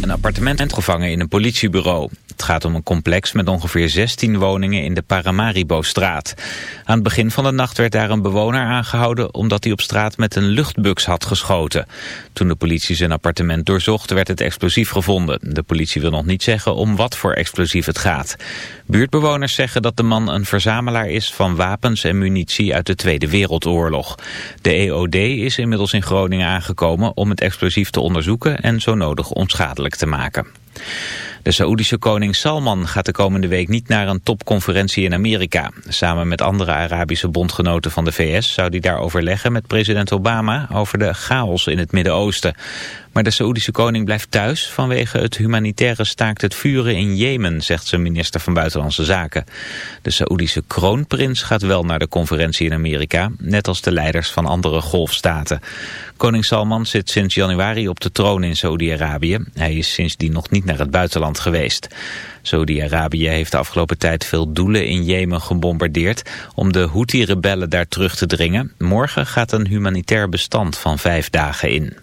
Een appartement gevangen in een politiebureau. Het gaat om een complex met ongeveer 16 woningen in de Paramaribo-straat. Aan het begin van de nacht werd daar een bewoner aangehouden... omdat hij op straat met een luchtbux had geschoten. Toen de politie zijn appartement doorzocht werd het explosief gevonden. De politie wil nog niet zeggen om wat voor explosief het gaat. Buurtbewoners zeggen dat de man een verzamelaar is... van wapens en munitie uit de Tweede Wereldoorlog. De EOD is inmiddels in Groningen aangekomen om het explosief te onderzoeken en zo nodig onschadelijk te maken. De Saoedische koning Salman gaat de komende week niet naar een topconferentie in Amerika. Samen met andere Arabische bondgenoten van de VS zou hij daar overleggen met president Obama over de chaos in het Midden-Oosten. Maar de Saoedische koning blijft thuis vanwege het humanitaire staakt het vuren in Jemen, zegt zijn minister van Buitenlandse Zaken. De Saoedische kroonprins gaat wel naar de conferentie in Amerika, net als de leiders van andere golfstaten. Koning Salman zit sinds januari op de troon in Saoedi-Arabië. Hij is sindsdien nog niet naar het buitenland geweest. Saudi-Arabië heeft de afgelopen tijd veel doelen in Jemen gebombardeerd om de Houthi-rebellen daar terug te dringen. Morgen gaat een humanitair bestand van vijf dagen in.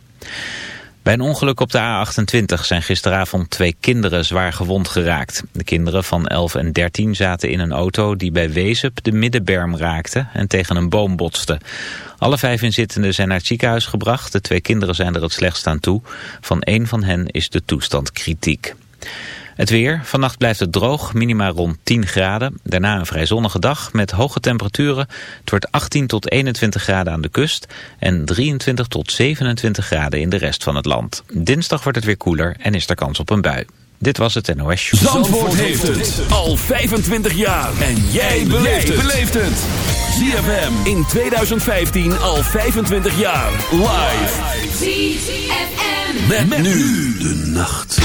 Bij een ongeluk op de A28 zijn gisteravond twee kinderen zwaar gewond geraakt. De kinderen van 11 en 13 zaten in een auto die bij Wezep de middenberm raakte en tegen een boom botste. Alle vijf inzittenden zijn naar het ziekenhuis gebracht. De twee kinderen zijn er het slechtst aan toe. Van één van hen is de toestand kritiek. Het weer. Vannacht blijft het droog, minima rond 10 graden. Daarna een vrij zonnige dag met hoge temperaturen. Het wordt 18 tot 21 graden aan de kust en 23 tot 27 graden in de rest van het land. Dinsdag wordt het weer koeler en is er kans op een bui. Dit was het NOS Show. Zandvoort, heeft het al 25 jaar. En jij beleeft het. ZFM in 2015 al 25 jaar. Live. ZFM. met nu de nacht.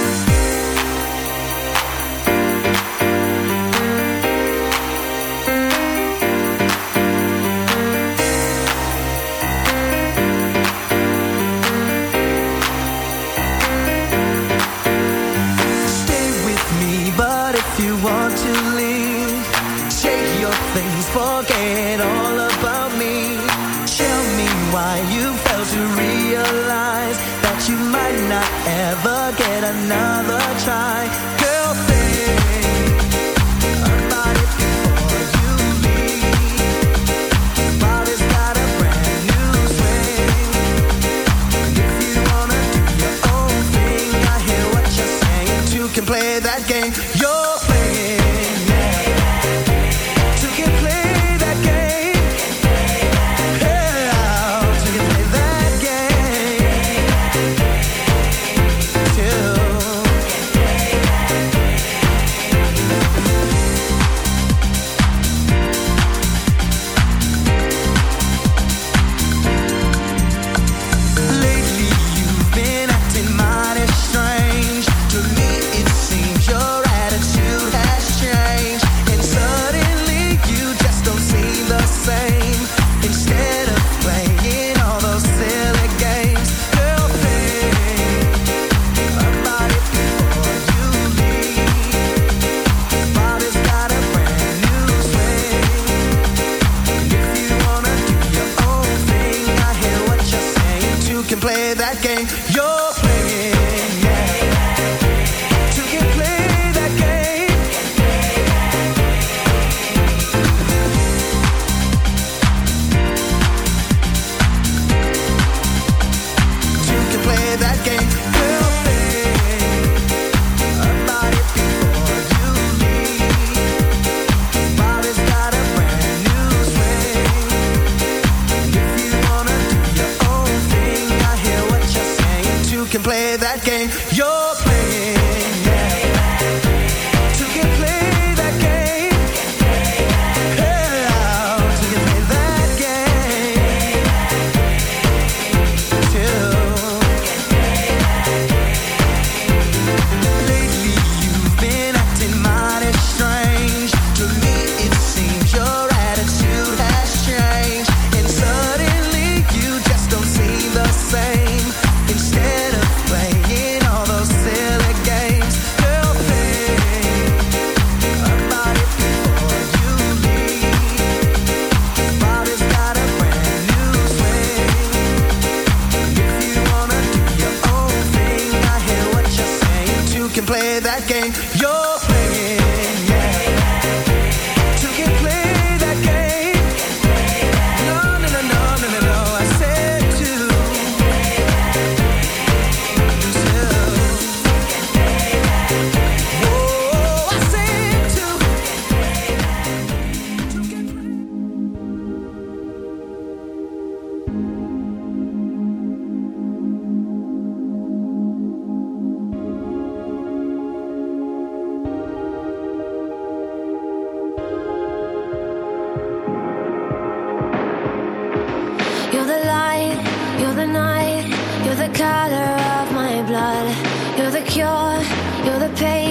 You're the pain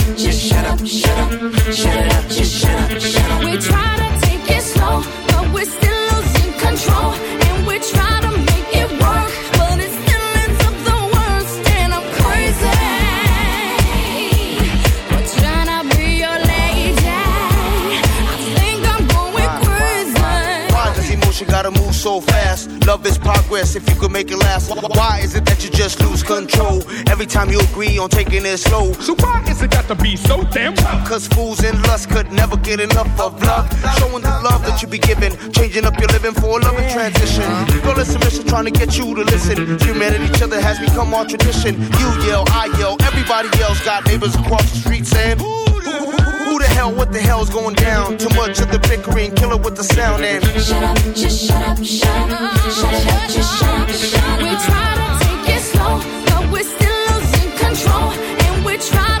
every time you agree on taking it slow? So why is it got to be so damn tough? Cause fools in lust could never get enough of love. Showing the love that you be giving, changing up your living for a loving transition. Girl, it's a mission trying to get you to listen. Humanity, each other has become our tradition. You yell, I yell, everybody else got neighbors across the street saying, Who, who, who the hell, what the hell's going down? Too much of the bickering, kill it with the sound and. Shut up, just shut up, shut up, shut up, just shut up, shut up. We try to take it slow, but we're still losing control. And we try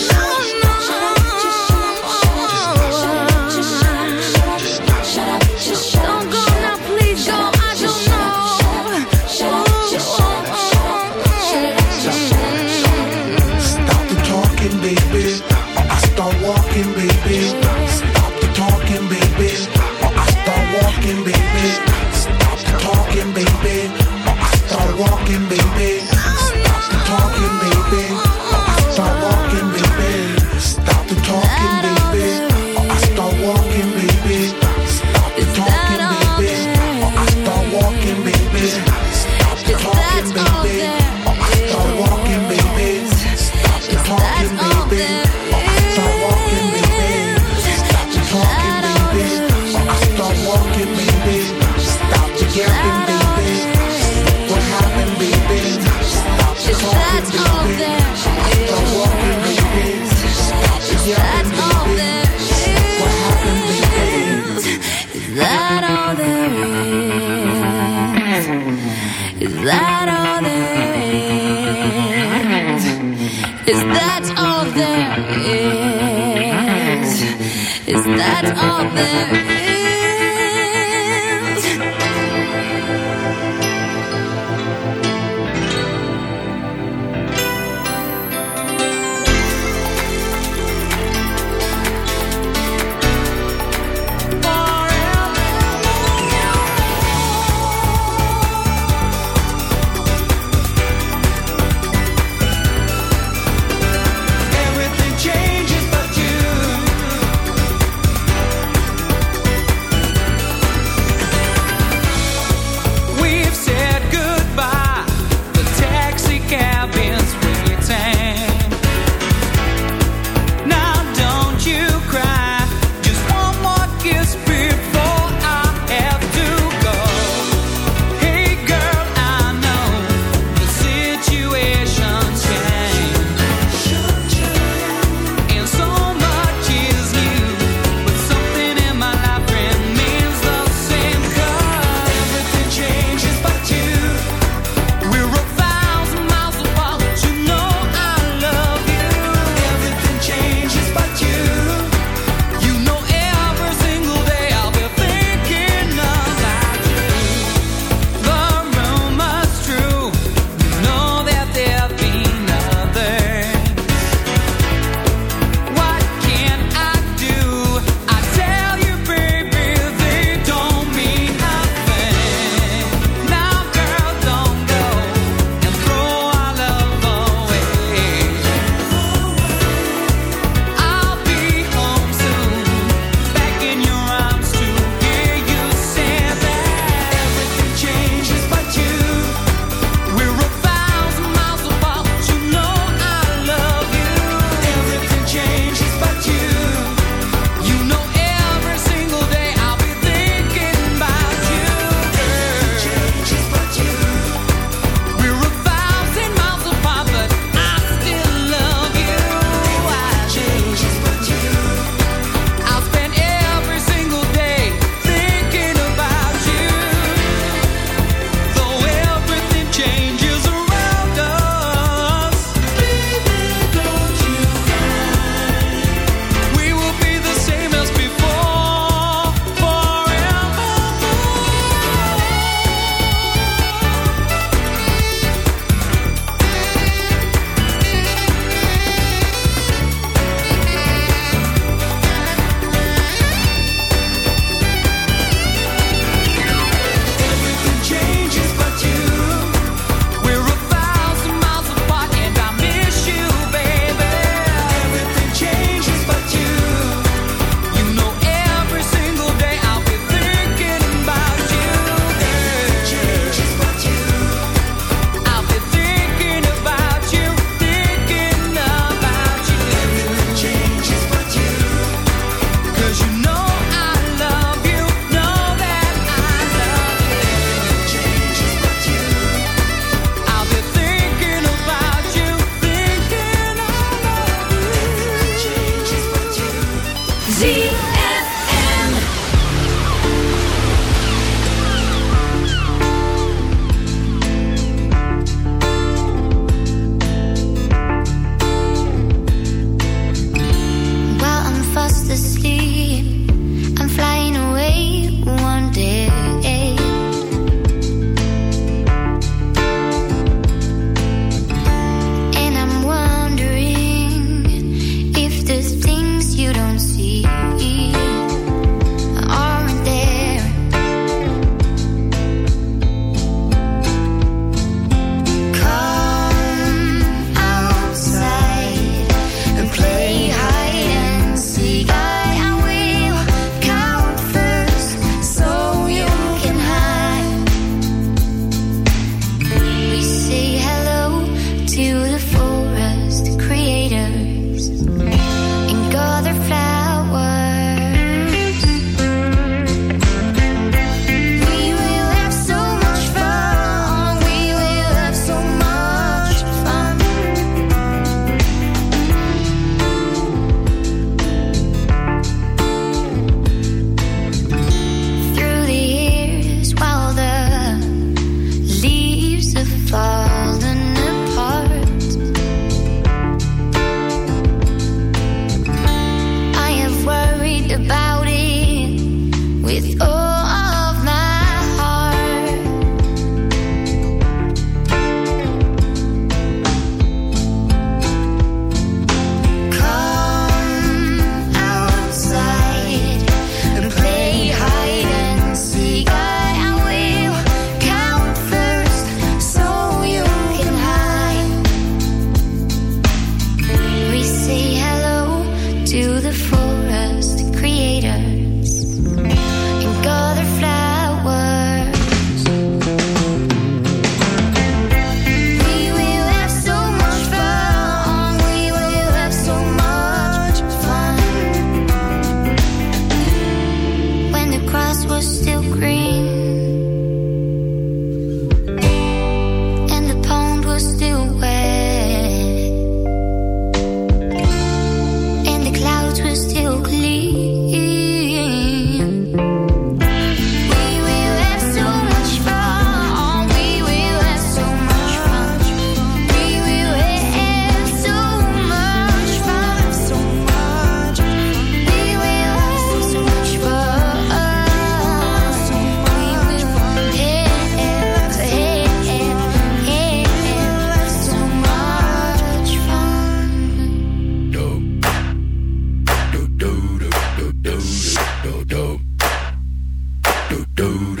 Just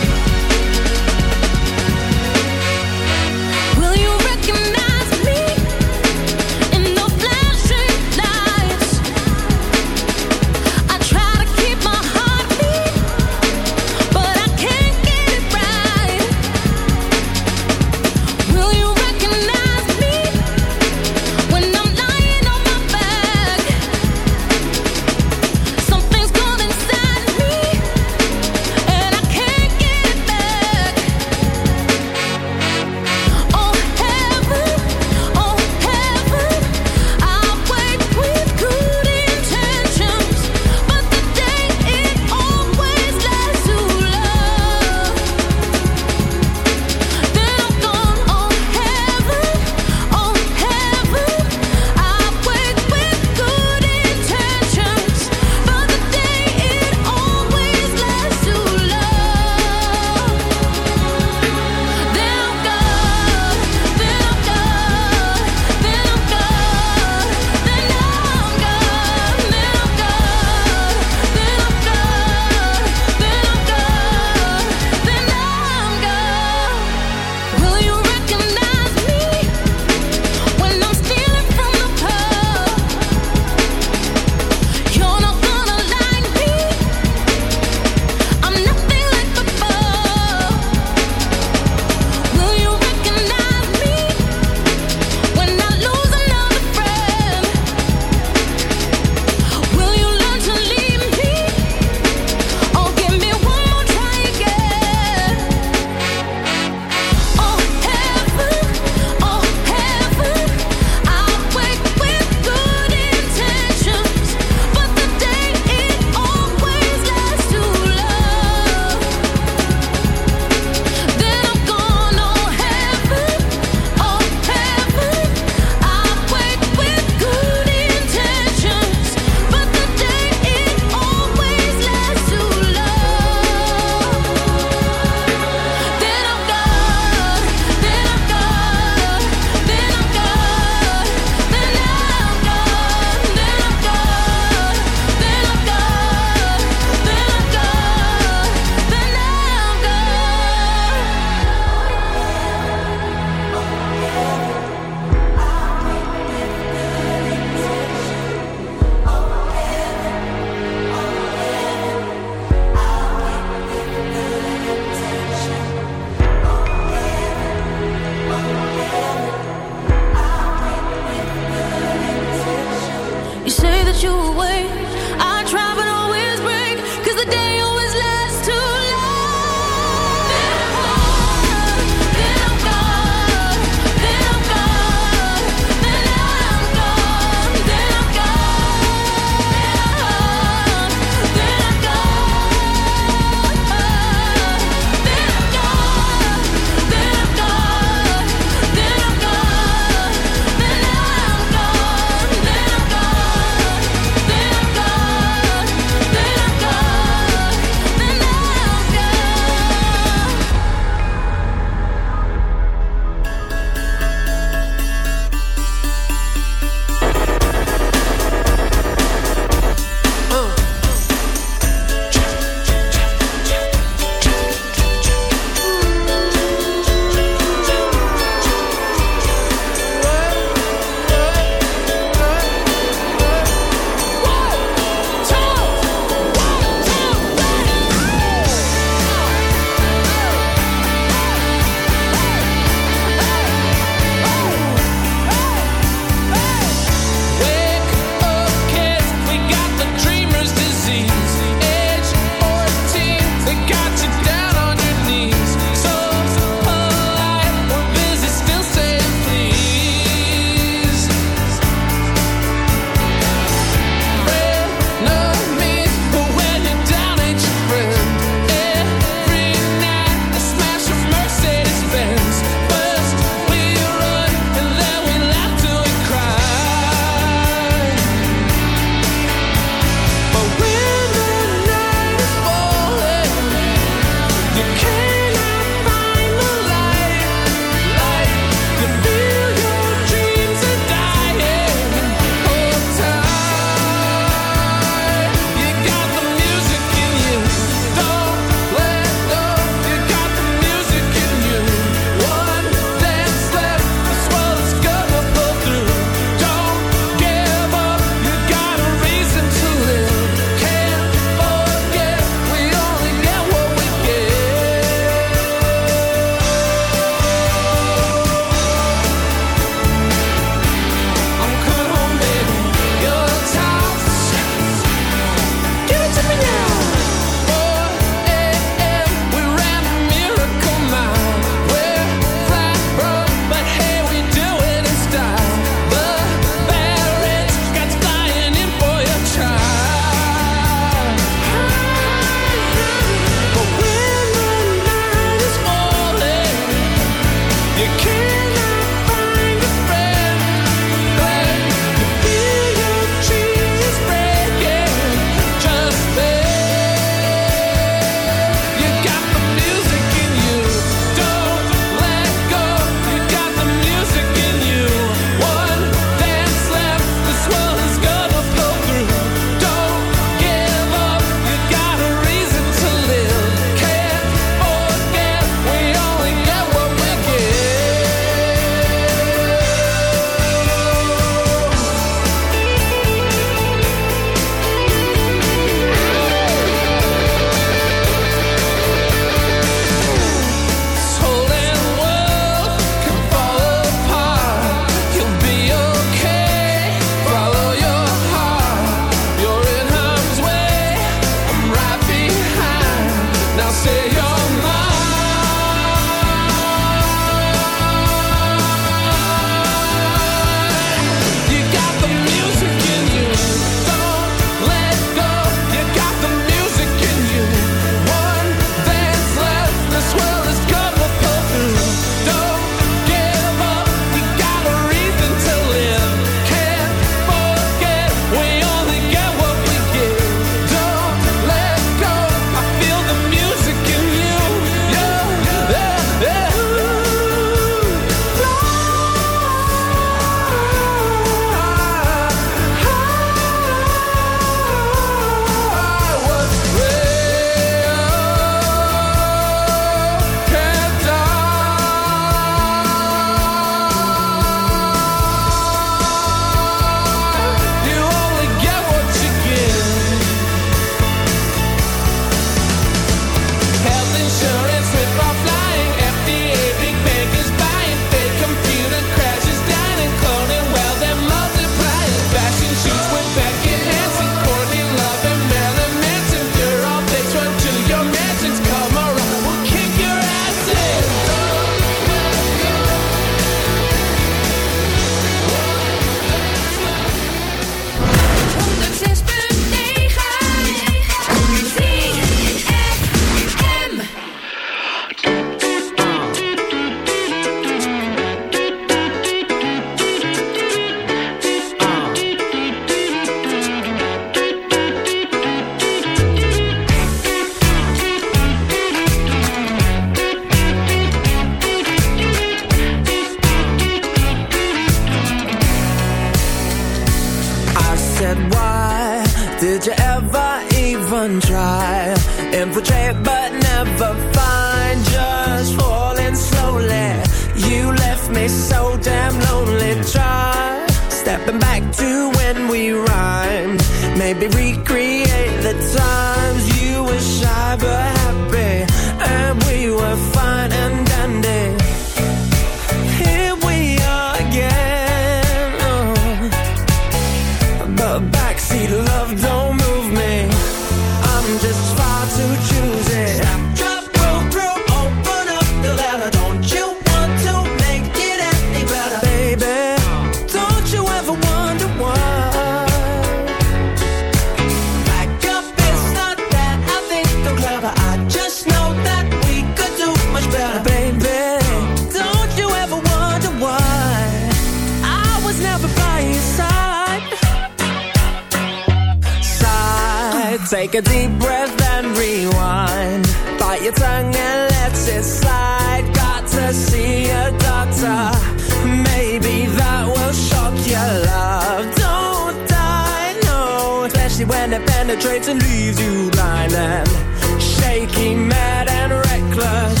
and it penetrates and leaves you blind and shaking, mad and reckless.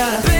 알아